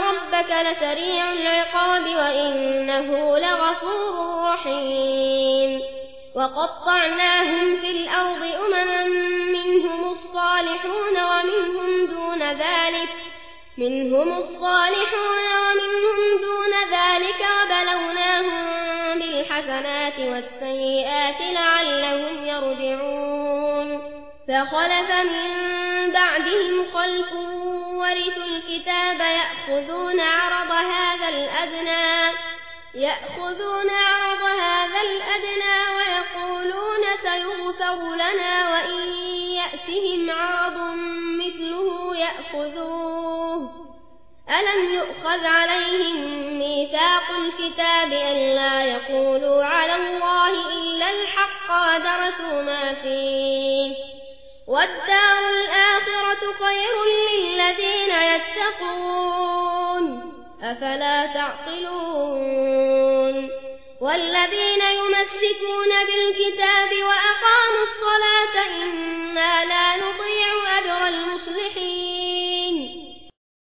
ربك لسريع العقاب وإنه لغفور رحيم. وقطعناهم في الأرض أمما منهم الصالحون ومنهم دون ذلك منهم الصالحون ومنهم دون ذلك وبلوناهم بالحسنات والسيئات لعلهم يرجعون. فخلف من بعدهم خلف ورثوا الكتاب يأخذون عرض هذا الأدنى يأخذون عرض هذا الأدنى ويقولون سيغفر لنا وإن يأتهم عرض مثله يأخذوه. ألم يؤخذ عليهم ميثاق الكتاب أن لا يقولوا على الله إلا الحق ودرسوا ما فيه؟ والدار الآخرة خير يتقون أفلا تعقلون والذين يمسكون